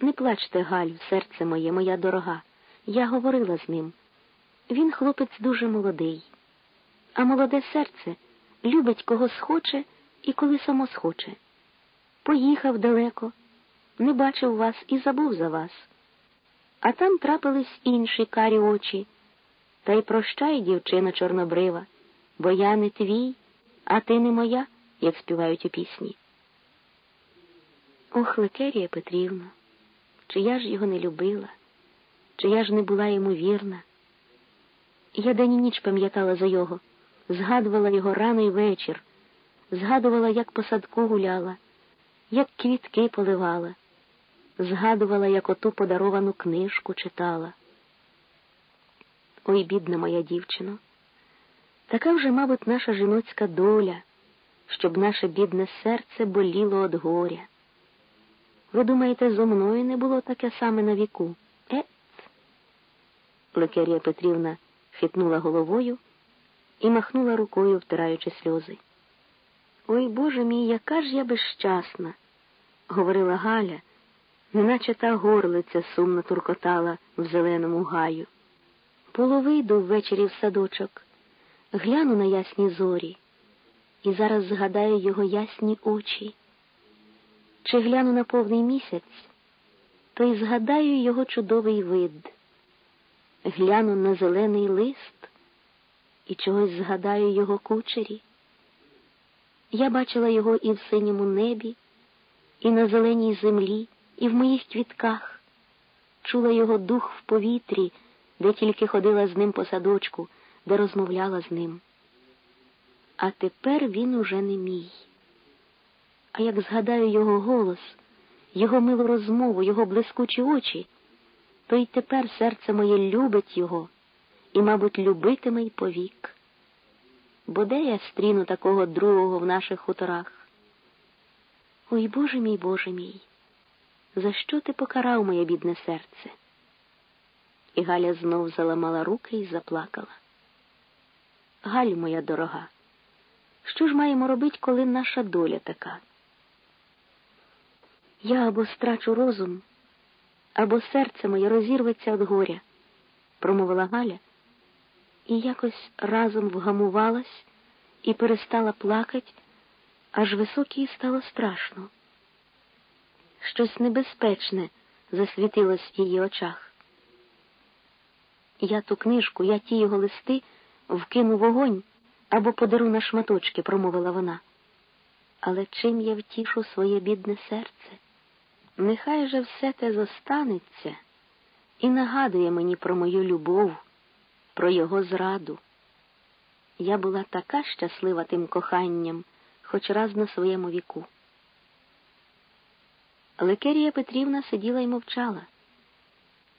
Не плачте, Галю, серце моє, моя дорога. Я говорила з ним. Він хлопець дуже молодий, а молоде серце любить кого схоче і коли само схоче. Поїхав далеко, не бачив вас і забув за вас. А там трапились інші карі очі. Та й прощай, дівчино чорнобрива, бо я не твій, а ти не моя, як співають у пісні. Ох, Лекерія Петрівна, чи я ж його не любила, чи я ж не була йому вірна. Я день і ніч пам'ятала за його, згадувала його рано й вечір, згадувала, як по садку гуляла, як квітки поливала, згадувала, як оту подаровану книжку читала. Ой, бідна моя дівчино, така вже, мабуть, наша жіноцька доля, щоб наше бідне серце боліло від горя. Ви думаєте, зо мною не було таке саме на віку? Ет? Лекерія Петрівна хитнула головою і махнула рукою, втираючи сльози. Ой, Боже мій, яка ж я безщасна, говорила Галя, неначе та горлиця сумно туркотала в зеленому гаю. Було вийду ввечері в садочок, гляну на ясні зорі, і зараз згадаю його ясні очі. Чи гляну на повний місяць, то й згадаю його чудовий вид. Гляну на зелений лист і чогось згадаю його кучері. Я бачила його і в синьому небі, і на зеленій землі, і в моїх квітках, чула його дух в повітрі, де тільки ходила з ним по садочку, де розмовляла з ним. А тепер він уже не мій. А як згадаю його голос, його милу розмову, його блискучі очі, то й тепер серце моє любить його і, мабуть, любитиме й повік. Бо де я стріну такого другого в наших хуторах? Ой, Боже мій, Боже мій, за що ти покарав моє бідне серце? І Галя знов заламала руки і заплакала. Галю, моя дорога, що ж маємо робити, коли наша доля така? Я або страчу розум, або серце моє розірветься від горя, промовила Галя, і якось разом вгамувалась і перестала плакать, аж високій стало страшно. Щось небезпечне засвітилось в її очах. Я ту книжку, я ті його листи вкину вогонь або подару на шматочки, промовила вона. Але чим я втішу своє бідне серце? Нехай же все те зостанеться і нагадує мені про мою любов, про його зраду. Я була така щаслива тим коханням, хоч раз на своєму віку. Лекерія Петрівна сиділа й мовчала.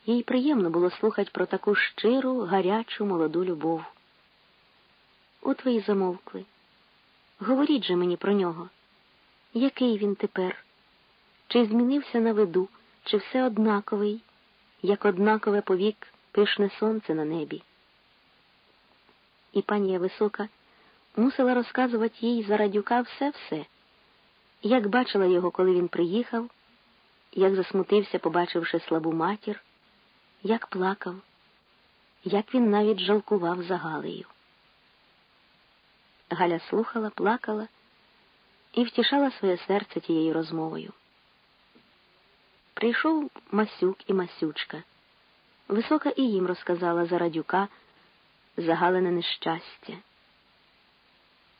Їй приємно було слухати про таку щиру, гарячу, молоду любов. От ви й замовкли. Говоріть же мені про нього. Який він тепер? Чи змінився на виду, чи все однаковий, як однакове повік пишне сонце на небі? І панія висока мусила розказувати їй за радюка все-все, як бачила його, коли він приїхав, як засмутився, побачивши слабу матір, як плакав, як він навіть жалкував за Галею. Галя слухала, плакала і втішала своє серце тією розмовою. Прийшов Масюк і Масючка. Висока і їм розказала за радюка загалене нещастя.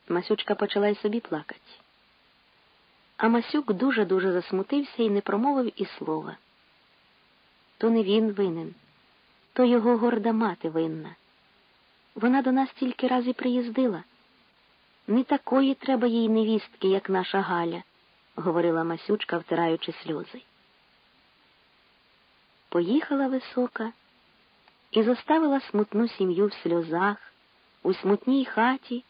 Масючка почала й собі плакати. А Масюк дуже-дуже засмутився і не промовив і слова. То не він винен, то його горда мати винна. Вона до нас тільки раз і приїздила. Не такої треба їй невістки, як наша Галя, говорила Масючка, втираючи сльози. Поїхала висока і заставила смутну сім'ю в сльозах, у смутній хаті,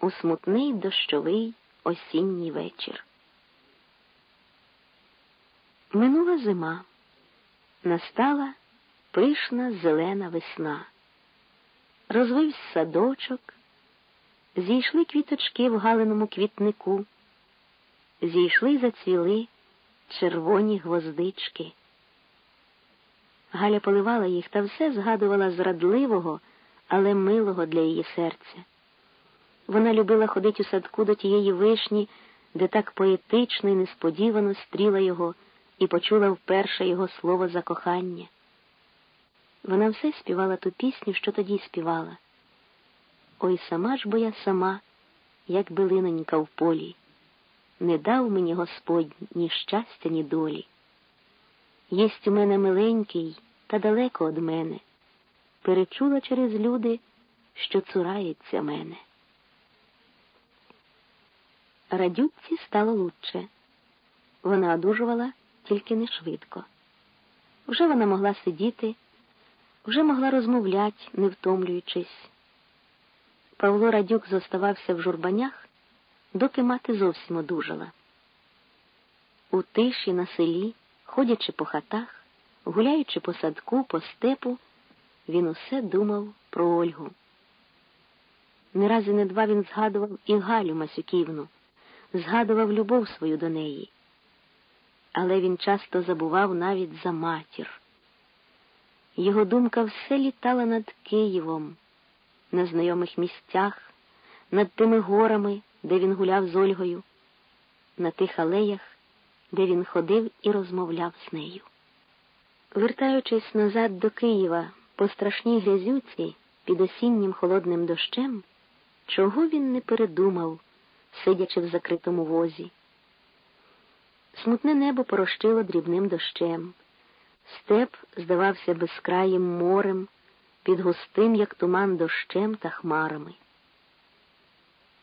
у смутний дощовий осінній вечір. Минула зима, настала пишна зелена весна. Розвився садочок, зійшли квіточки в галиному квітнику, зійшли зацвіли червоні гвоздички. Галя поливала їх та все згадувала зрадливого, але милого для її серця. Вона любила ходити у садку до тієї вишні, де так поетично і несподівано стріла його і почула вперше його слово за кохання. Вона все співала ту пісню, що тоді співала. Ой сама ж бо я сама, як билинонька в полі, не дав мені Господь ні щастя, ні долі. Єсть у мене миленький та далеко од мене, перечула через люди, що цурається мене. Радюкці стало лучше. Вона одужувала тільки не швидко. Вже вона могла сидіти, вже могла розмовляти, не втомлюючись. Павло Радюк зоставався в журбанях, доки мати зовсім одужала. У тиші на селі, ходячи по хатах, гуляючи по садку, по степу, він усе думав про Ольгу. Не раз і не два він згадував і Галю Масюківну, згадував любов свою до неї. Але він часто забував навіть за матір. Його думка все літала над Києвом, на знайомих місцях, над тими горами, де він гуляв з Ольгою, на тих алеях, де він ходив і розмовляв з нею. Вертаючись назад до Києва по страшній грязюці під осіннім холодним дощем, чого він не передумав, сидячи в закритому возі. Смутне небо порощило дрібним дощем. Степ здавався безкраїм морем, під густим, як туман, дощем та хмарами.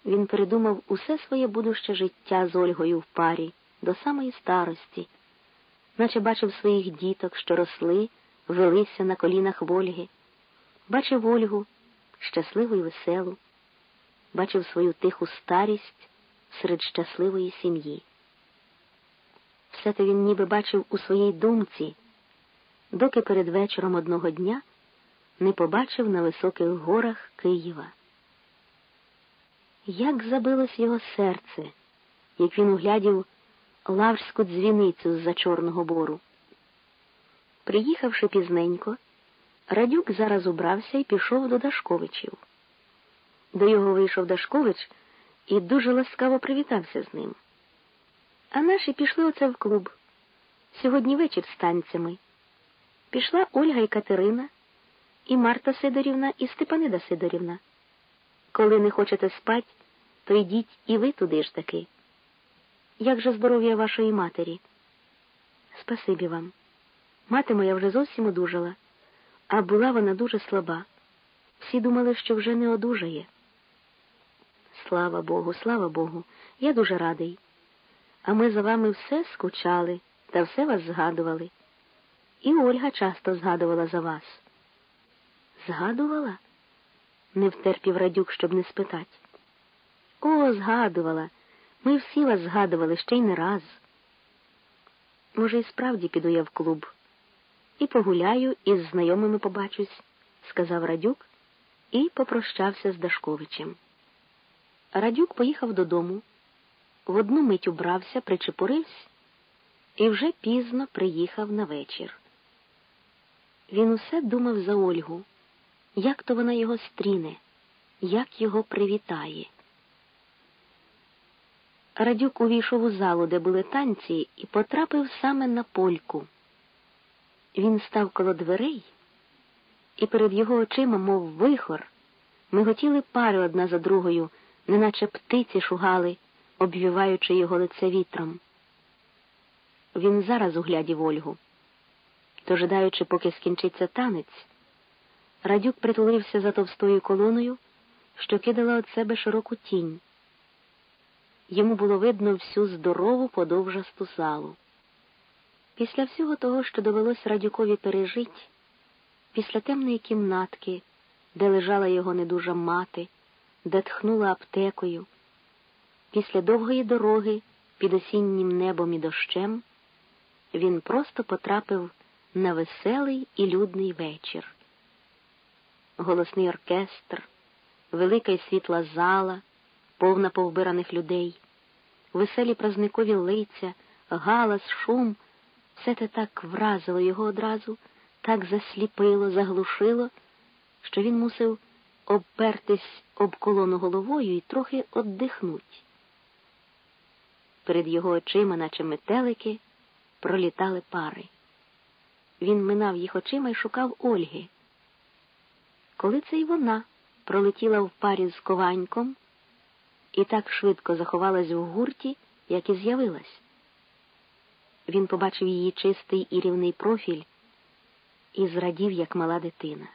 Він передумав усе своє будуще життя з Ольгою в парі до самої старості, наче бачив своїх діток, що росли, велися на колінах в Ольги, бачив Ольгу щасливу й веселу, бачив свою тиху старість серед щасливої сім'ї. Все те він ніби бачив у своїй думці, доки перед вечором одного дня не побачив на високих горах Києва. Як забилось його серце, як він углядів лаврську дзвіницю з-за Чорного бору. Приїхавши пізненько, Радюк зараз убрався і пішов до Дашковичів. До його вийшов Дашкович і дуже ласкаво привітався з ним. А наші пішли оце в клуб. Сьогодні вечір з танцями. Пішла Ольга і Катерина, і Марта Сидорівна, і Степанида Сидорівна. Коли не хочете спать, то йдіть і ви туди ж таки. Як же здоров'я вашої матері? Спасибі вам. Мати моя вже зовсім одужала, а була вона дуже слаба. Всі думали, що вже не одужає. Слава Богу, слава Богу, я дуже радий. А ми за вами все скучали та все вас згадували. І Ольга часто згадувала за вас. Згадувала? Не втерпів радюк, щоб не спитати. О, згадувала. Ми всі вас згадували ще й не раз. Може, і справді піду я в клуб і погуляю і з знайомими побачусь, сказав Радюк і попрощався з Дашковичем. Радюк поїхав додому, в одну мить убрався, причепурився і вже пізно приїхав на вечір. Він усе думав за Ольгу, як то вона його стріне, як його привітає. Радюк увійшов у залу, де були танці, і потрапив саме на польку. Він став коло дверей, і перед його очима, мов вихор, миготіли пари одна за другою, неначе птиці шугали, обвіваючи його лице вітром. Він зараз углядів Ольгу. Дожидаючи, поки скінчиться танець, Радюк притулився за товстою колоною, що кидала від себе широку тінь йому було видно всю здорову подовжасту залу. Після всього того, що довелось Радюкові пережити, після темної кімнатки, де лежала його недужа мати, де тхнула аптекою, після довгої дороги під осіннім небом і дощем, він просто потрапив на веселий і людний вечір. Голосний оркестр, велика й світла зала повна повбираних людей, веселі празникові лиця, галас, шум, все те так вразило його одразу, так засліпило, заглушило, що він мусив обпертись об колону головою і трохи оддихнуть. Перед його очима, наче метелики, пролітали пари. Він минав їх очима і шукав Ольги. Коли це й вона пролетіла в парі з кованьком і так швидко заховалась в гурті, як і з'явилась. Він побачив її чистий і рівний профіль і зрадів, як мала дитина.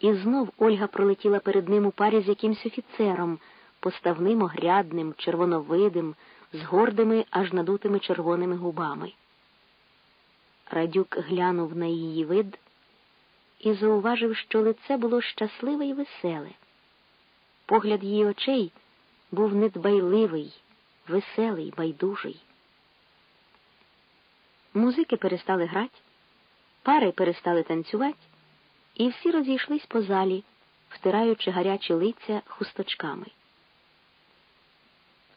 І знов Ольга пролетіла перед ним у парі з якимсь офіцером, поставним огрядним, червоновидим, з гордими, аж надутими червоними губами. Радюк глянув на її вид і зауважив, що лице було щасливе і веселе. Погляд її очей був недбайливий, веселий, байдужий. Музики перестали грати, пари перестали танцювати, і всі розійшлись по залі, втираючи гарячі лиця хусточками.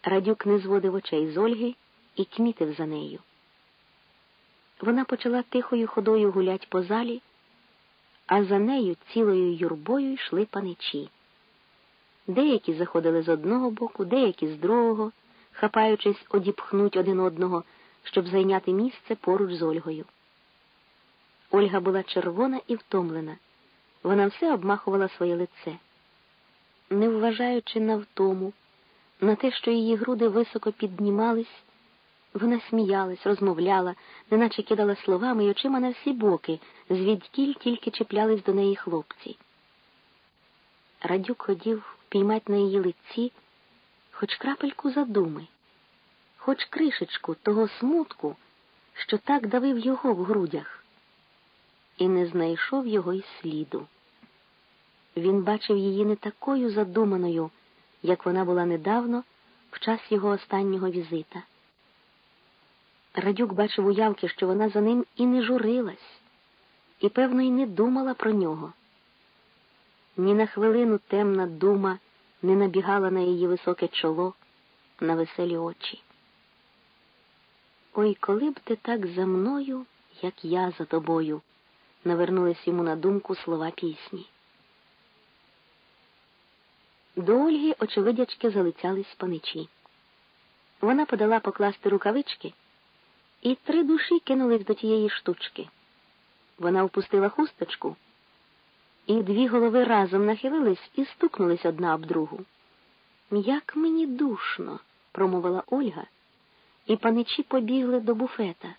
Радюк не зводив очей з Ольги і кмітив за нею. Вона почала тихою ходою гулять по залі, а за нею цілою юрбою йшли паничі. Деякі заходили з одного боку, деякі з другого, хапаючись одіпхнуть один одного, щоб зайняти місце поруч з Ольгою. Ольга була червона і втомлена. Вона все обмахувала своє лице. Не вважаючи на втому, на те, що її груди високо піднімались, вона сміялась, розмовляла, неначе кидала словами й очима на всі боки, звідтіль тільки чіплялись до неї хлопці. Радюк хотів піймати на її лиці хоч крапельку задуми, хоч кришечку того смутку, що так давив його в грудях, і не знайшов його й сліду. Він бачив її не такою задуманою, як вона була недавно в час його останнього візита. Радюк бачив уявки, що вона за ним і не журилась, і, певно, й не думала про нього. Ні на хвилину темна дума не набігала на її високе чоло, на веселі очі. Ой, коли б ти так за мною, як я за тобою, навернулись йому на думку слова пісні. До Ольги очевидячки залицялись паничі. Вона подала покласти рукавички, і три душі кинулись до тієї штучки. Вона впустила хусточку, і дві голови разом нахилились і стукнулись одна об другу. Як мені душно, промовила Ольга, і паничі побігли до буфета.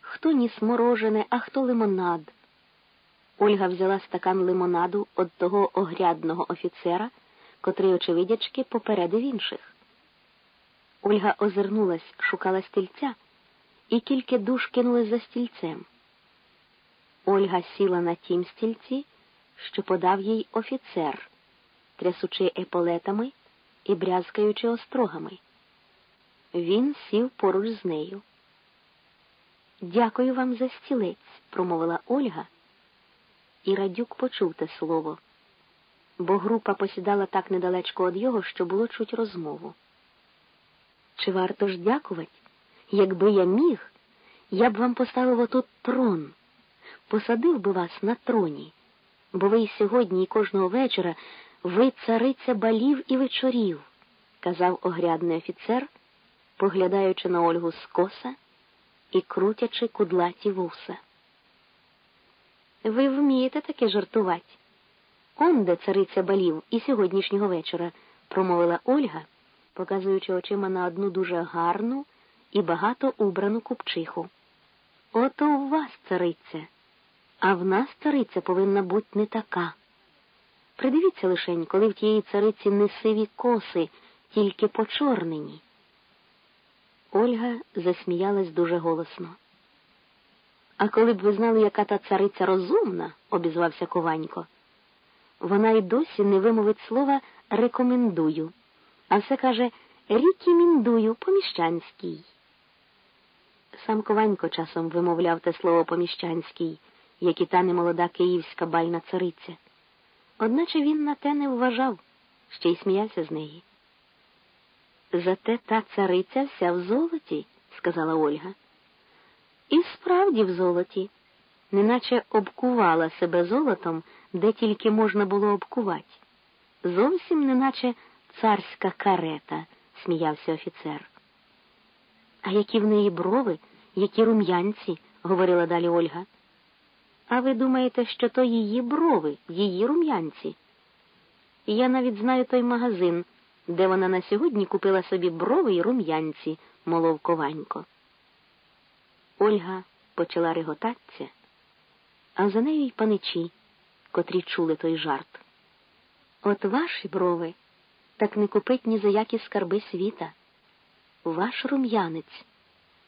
Хто ніс морожене, а хто лимонад. Ольга взяла стакан лимонаду від того огрядного офіцера котрий, очевидячки, попередив інших. Ольга озирнулась, шукала стільця, і кілька душ кинулись за стільцем. Ольга сіла на тім стільці, що подав їй офіцер, трясучи еполетами і брязкаючи острогами. Він сів поруч з нею. Дякую вам за стілець, промовила Ольга, і Радюк почув те слово бо група посідала так недалечко від його, що було чуть розмову. Чи варто ж дякувати? Якби я міг, я б вам поставив отут трон, посадив би вас на троні, бо ви й сьогодні, і кожного вечора ви цариця балів і вечорів, казав огрядний офіцер, поглядаючи на Ольгу скоса і крутячи кудлаті вуса. Ви вмієте таке жартувати? Он де цариця балів і сьогоднішнього вечора, промовила Ольга, показуючи очима на одну дуже гарну і багато убрану купчиху. Ото у вас цариця, а в нас цариця повинна бути не така. Придивіться лишень, коли в тієї цариці не сиві коси, тільки почорнені. Ольга засміялась дуже голосно. А коли б ви знали, яка та цариця розумна, обізвався Кованько вона й досі не вимовить слова рекомендую, а все каже рікіміндую поміщанський. Сам Кованько часом вимовляв те слово поміщанський, як і та немолода київська бальна цариця. Одначе він на те не вважав, ще й сміявся з неї. Зате та цариця вся в золоті, сказала Ольга. І справді в золоті. неначе обкувала себе золотом, де тільки можна було обкувати. Зовсім неначе царська карета, сміявся офіцер. А які в неї брови, які рум'янці, говорила далі Ольга. А ви думаєте, що то її брови, її рум'янці? Я навіть знаю той магазин, де вона на сьогодні купила собі брови й рум'янці, молов Кованько. Ольга почала реготатися, а за нею й паничі, котрі чули той жарт. От ваші брови так не купить ні за які скарби світа. Ваш рум'янець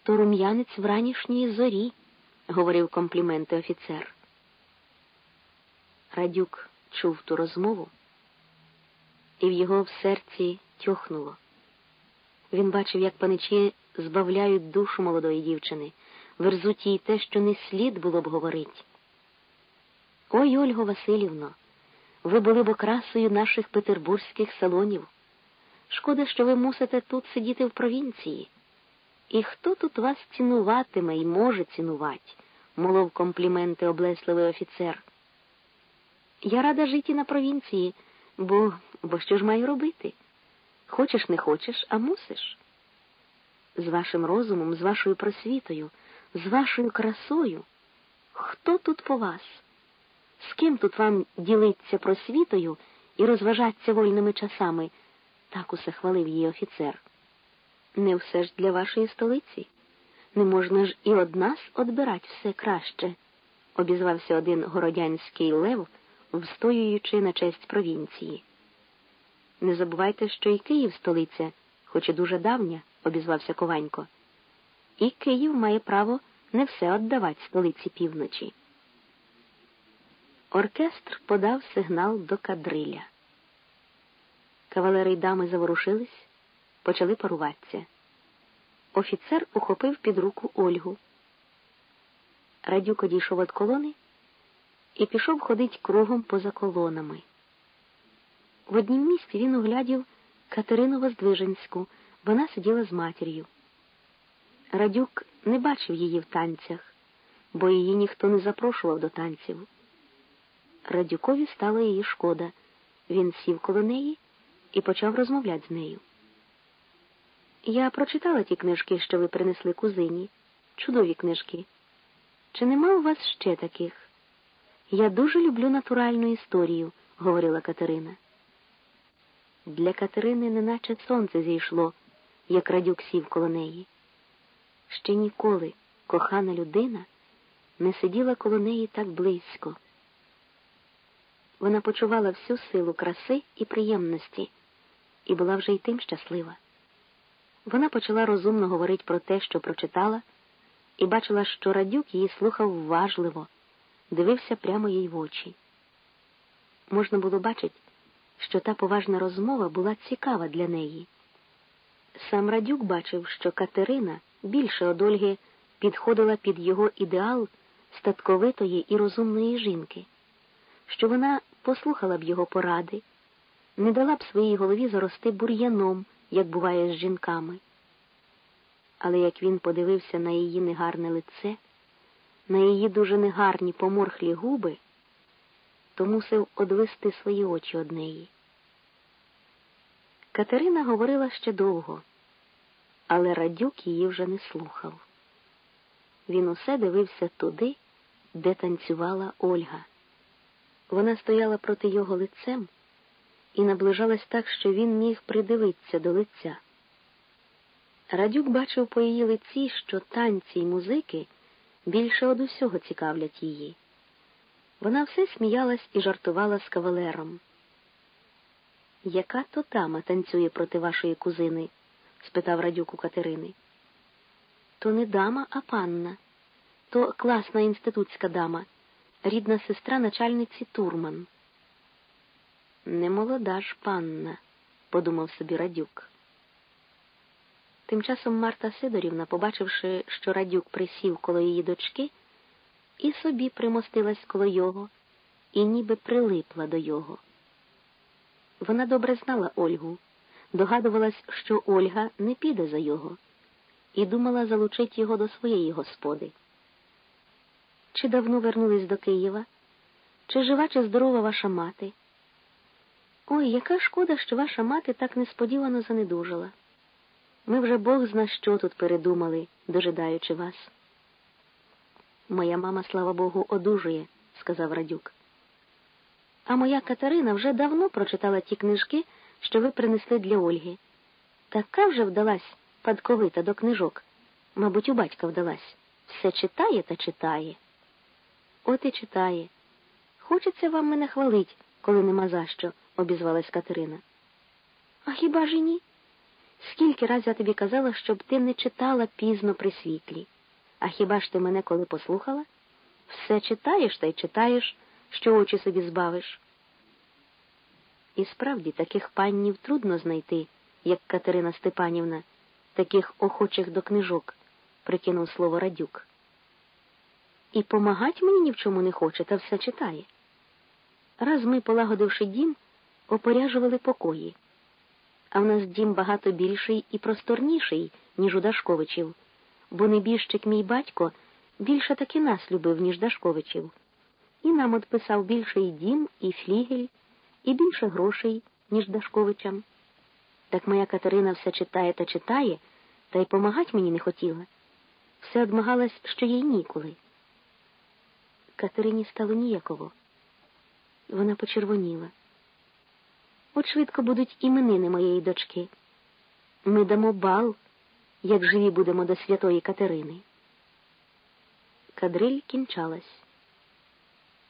то рум'янець вранішньої зорі, говорив компліменти офіцер. Радюк чув ту розмову, і в його в серці тьохнуло. Він бачив, як паничі збавляють душу молодої дівчини, верзуть їй те, що не слід було б говорити. Ой, Ольго Васильівно, ви були б окрасою наших петербурзьких салонів. Шкода, що ви мусите тут сидіти в провінції. І хто тут вас цінуватиме і може цінувати, молов компліменти облесливий офіцер. Я рада жити на провінції, бо бо що ж маю робити? Хочеш, не хочеш, а мусиш. З вашим розумом, з вашою просвітою, з вашою красою. Хто тут по вас? З ким тут вам ділиться просвітою і розважаться вольними часами? Так усе хвалив її офіцер. Не все ж для вашої столиці. Не можна ж і од нас одбирать все краще, обізвався один городянський лев, встоюючи на честь провінції. Не забувайте, що і Київ столиця, хоч і дуже давня, обізвався Кованько. І Київ має право не все віддавати столиці півночі. Оркестр подав сигнал до кадриля. Кавалери й дами заворушились, почали паруватися. Офіцер ухопив під руку Ольгу. Радюк одійшов від колони і пішов ходить кругом поза колонами. В однім місці він углядів Катерину Воздвиженську, вона сиділа з матір'ю. Радюк не бачив її в танцях, бо її ніхто не запрошував до танців. Радюкові стало її шкода. Він сів коло неї і почав розмовляти з нею. Я прочитала ті книжки, що ви принесли кузині. Чудові книжки. Чи нема у вас ще таких? Я дуже люблю натуральну історію, говорила Катерина. Для Катерини неначе сонце зійшло, як радюк сів коло неї. Ще ніколи кохана людина не сиділа коло неї так близько. Вона почувала всю силу краси і приємності і була вже й тим щаслива. Вона почала розумно говорити про те, що прочитала, і бачила, що радюк її слухав вважливо, дивився прямо їй в очі. Можна було бачити, що та поважна розмова була цікава для неї. Сам Радюк бачив, що Катерина більше од Ольги підходила під його ідеал статковитої і розумної жінки, що вона послухала б його поради, не дала б своїй голові зарости бур'яном, як буває з жінками. Але як він подивився на її негарне лице, на її дуже негарні поморхлі губи, то мусив одвести свої очі од неї. Катерина говорила ще довго, але Радюк її вже не слухав. Він усе дивився туди, де танцювала Ольга. Вона стояла проти його лицем і наближалась так, що він міг придивитися до лиця. Радюк бачив по її лиці, що танці й музики більше од усього цікавлять її. Вона все сміялась і жартувала з кавалером. Яка то тама танцює проти вашої кузини? спитав радюк у Катерини. То не дама, а панна, то класна інститутська дама, рідна сестра начальниці Турман. Не молода ж панна, подумав собі Радюк. Тим часом Марта Сидорівна, побачивши, що Радюк присів коло її дочки, і собі примостилась коло його, і ніби прилипла до його. Вона добре знала Ольгу, догадувалась, що Ольга не піде за його, і думала залучити його до своєї господи. чи давно вернулись до Києва, чи жива, чи здорова ваша мати. Ой, яка шкода, що ваша мати так несподівано занедужала. Ми вже Бог зна що тут передумали, дожидаючи вас. Моя мама, слава Богу, одужує, сказав Радюк. А моя Катерина вже давно прочитала ті книжки, що ви принесли для Ольги. Така вже вдалась падковита до книжок. Мабуть, у батька вдалась. Все читає та читає. От і читає. Хочеться вам мене хвалить, коли нема за що, обізвалась Катерина. А хіба ж і ні? Скільки раз я тобі казала, щоб ти не читала пізно при світлі. А хіба ж ти мене коли послухала? Все читаєш та й читаєш, що очі собі збавиш. І справді таких паннів трудно знайти, як Катерина Степанівна, таких охочих до книжок, прикинув слово Радюк. І помагать мені ні в чому не хоче, та все читає. Раз ми, полагодивши дім, опоряжували покої. А в нас дім багато більший і просторніший, ніж у Дашковичів, бо небіжчик мій батько більше таки нас любив, ніж Дашковичів. І нам отписав більший дім, і флігель, і більше грошей, ніж Дашковичам. Так моя Катерина все читає та читає, та й помагать мені не хотіла. Все одмагалась, що їй ніколи. Катерині стало ніяково. Вона почервоніла. От швидко будуть іменини моєї дочки. Ми дамо бал, як живі будемо до святої Катерини. Кадриль кінчалась.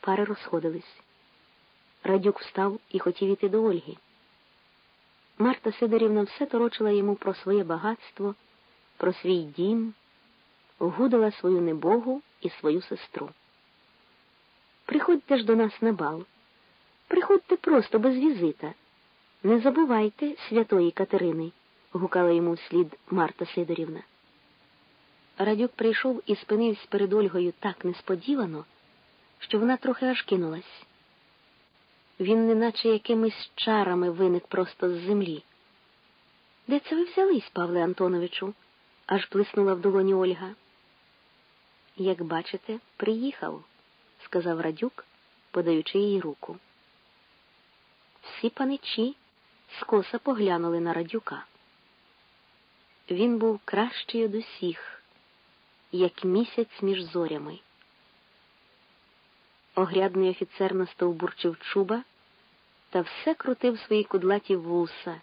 Пари розходились. Радюк встав і хотів іти до Ольги. Марта Сидорівна все торочила йому про своє багатство, про свій дім, гудила свою небогу і свою сестру. Приходьте ж до нас на бал. Приходьте просто без візита. Не забувайте святої Катерини, гукала йому вслід Марта Сидорівна. Радюк прийшов і спинився перед Ольгою так несподівано, що вона трохи аж кинулась. Він неначе якимись чарами виник просто з землі. Де це ви взялись, Павле Антоновичу? аж плеснула в долоні Ольга. Як бачите, приїхав, сказав Радюк, подаючи їй руку. Всі паничі скоса поглянули на радюка. Він був кращий од усіх, як місяць між зорями. Огрядний офіцер настовбурчив чуба та все крутив свої кудлаті вуса,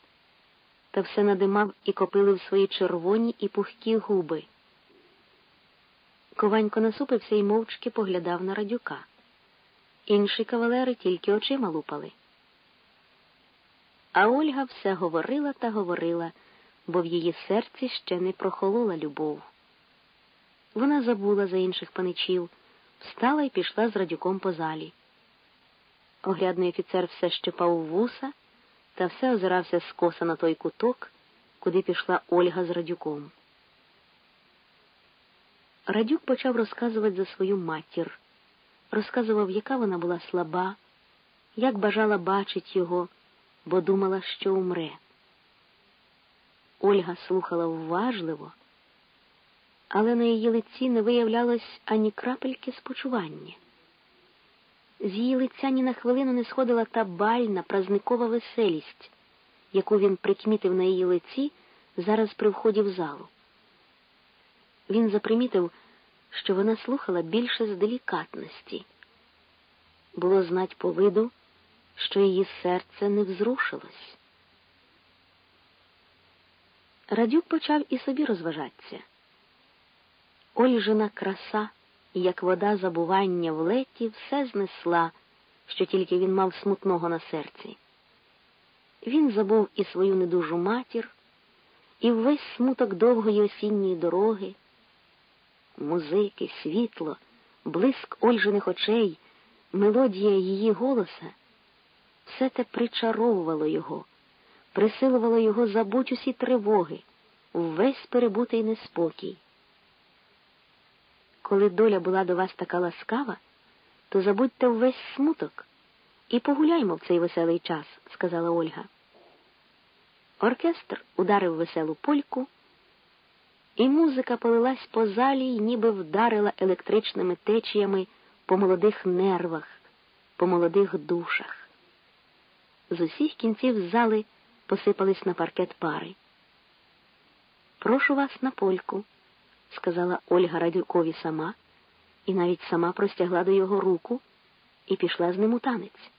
та все надимав і копилив свої червоні і пухкі губи. Кованько насупився і мовчки поглядав на радюка. Інші кавалери тільки очима лупали. А Ольга все говорила та говорила, бо в її серці ще не прохолола любов. Вона забула за інших паничів, встала і пішла з радюком по залі. Оглядний офіцер все щепав вуса та все озирався скоса на той куток, куди пішла Ольга з радюком. Радюк почав розказувати за свою матір, розказував, яка вона була слаба, як бажала бачить його бо думала, що умре. Ольга слухала уважливо, але на її лиці не виявлялось ані крапельки спочування. З її лиця ні на хвилину не сходила та бальна, празникова веселість, яку він прикмітив на її лиці зараз при вході в залу. Він запримітив, що вона слухала більше з делікатності. Було знать по виду, що її серце не взрушилось. Радюк почав і собі розважатися. Ольжина краса, як вода забування в леті, все знесла, що тільки він мав смутного на серці. Він забув і свою недужу матір, і весь смуток довгої осінньої дороги, музики, світло, блиск Ольжиних очей, мелодія її голоса все те причаровувало його, присилувало його забуть усі тривоги, увесь перебутий неспокій. Коли доля була до вас така ласкава, то забудьте увесь смуток і погуляймо в цей веселий час, сказала Ольга. Оркестр ударив веселу польку, і музика полилась по залі й ніби вдарила електричними течіями по молодих нервах, по молодих душах. З усіх кінців зали посипались на паркет пари. Прошу вас на польку, сказала Ольга Радюкові сама, і навіть сама простягла до його руку і пішла з ним у танець.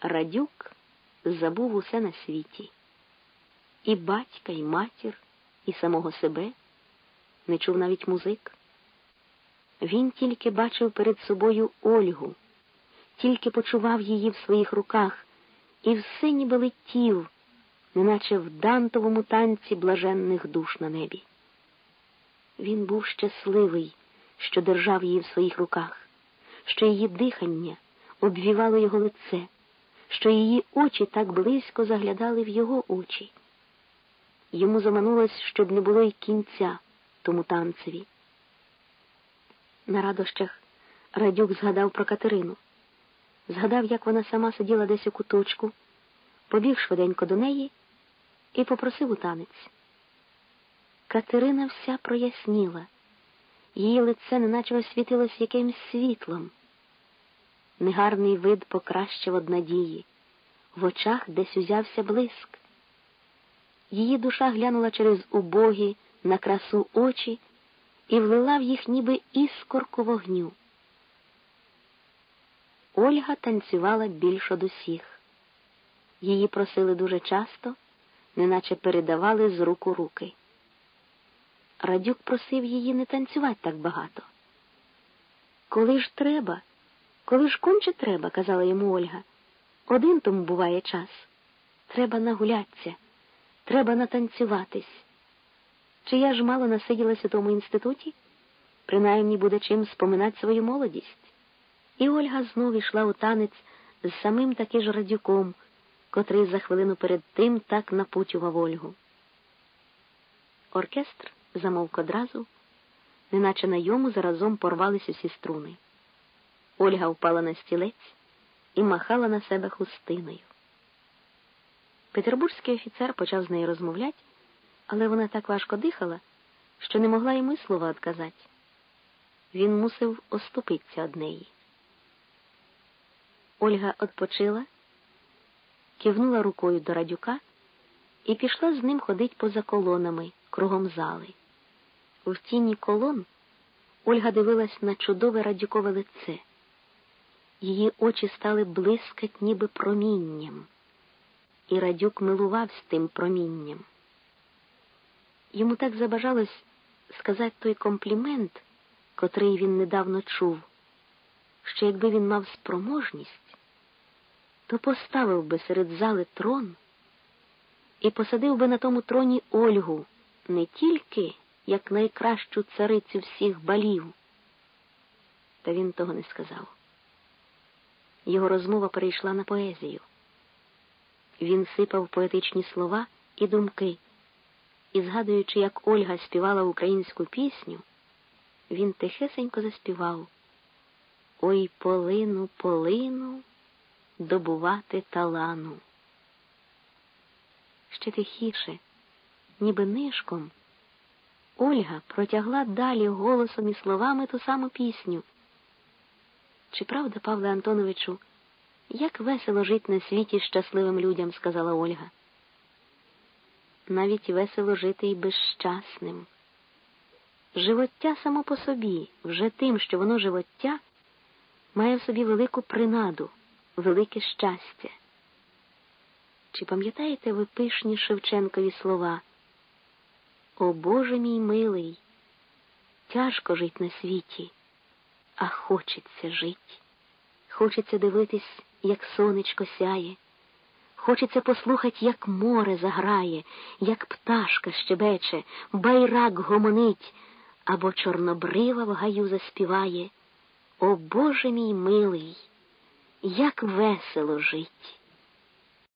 Радюк забув усе на світі і батька, і матір, і самого себе, не чув навіть музик. Він тільки бачив перед собою Ольгу, тільки почував її в своїх руках, і все ніби летів, неначе в дантовому танці блаженних душ на небі. Він був щасливий, що держав її в своїх руках, що її дихання обвівало його лице, що її очі так близько заглядали в його очі. Йому заманулось, щоб не було й кінця тому танцеві. На радощах Радюк згадав про Катерину, згадав, як вона сама сиділа десь у куточку, побіг швиденько до неї і попросив у танець. Катерина вся проясніла, її лице неначе освітилось якимсь світлом. Негарний вид покращив од надії, в очах десь узявся блиск. Її душа глянула через убогі на красу очі і влила в їх ніби іскорку вогню. Ольга танцювала більш од усіх. Її просили дуже часто, неначе передавали з рук у руки. Радюк просив її не танцювати так багато. Коли ж треба, коли ж конче треба, казала йому Ольга. Один тому буває час. Треба нагулятися, треба натанцюватись. Чи я ж мало насиділась у тому інституті? Принаймні буде чим споминати свою молодість. І Ольга знову йшла у танець з самим таки ж радюком, котрий за хвилину перед тим так напутював Ольгу. Оркестр замовк одразу, неначе на йому заразом порвались усі струни. Ольга впала на стілець і махала на себе хустиною. Петербурзький офіцер почав з нею розмовляти, але вона так важко дихала, що не могла йому слова відказати. Він мусив оступитися од неї. Ольга відпочила, кивнула рукою до радюка і пішла з ним ходить поза колонами кругом зали. В тіні колон Ольга дивилась на чудове радюкове лице. Її очі стали блискать, ніби промінням, і радюк милувався тим промінням. Йому так забажалось сказати той комплімент, котрий він недавно чув, що якби він мав спроможність, то поставив би серед зали трон і посадив би на тому троні Ольгу не тільки як найкращу царицю всіх балів. Та він того не сказав. Його розмова перейшла на поезію. Він сипав поетичні слова і думки, і, згадуючи, як Ольга співала українську пісню, він тихесенько заспівав Ой полину, полину добувати талану. Ще тихіше, ніби нишком. Ольга протягла далі голосом і словами ту саму пісню. Чи правда, Павле Антоновичу, як весело жить на світі щасливим людям, сказала Ольга. Навіть весело жити і безщасним. Живоття само по собі, вже тим, що воно живоття, має в собі велику принаду, велике щастя. Чи пам'ятаєте ви пишні Шевченкові слова? О Боже мій милий, тяжко жить на світі, а хочеться жить. Хочеться дивитись, як сонечко сяє, хочеться послухати, як море заграє, як пташка щебече, байрак гомонить, або чорнобрива в гаю заспіває. О Боже мій милий, як весело жить!